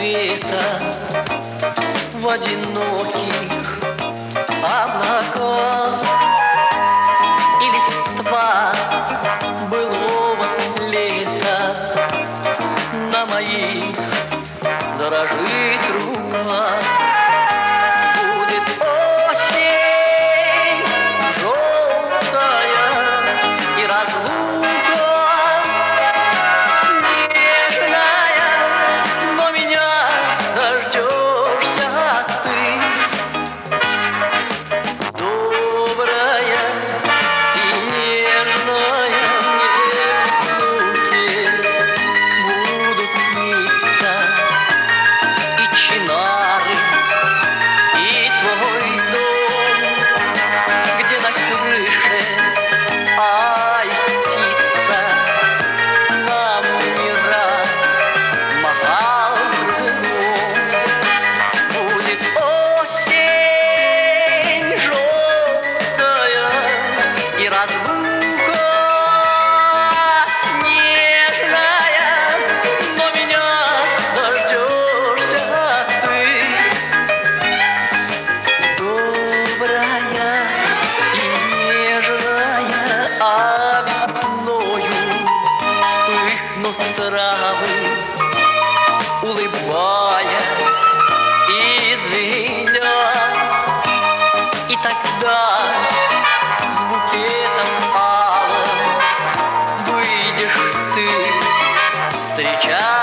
света В одиноких облаках. травы, улыбаясь и звеня. И тогда с букетом алым выйдешь ты встречать.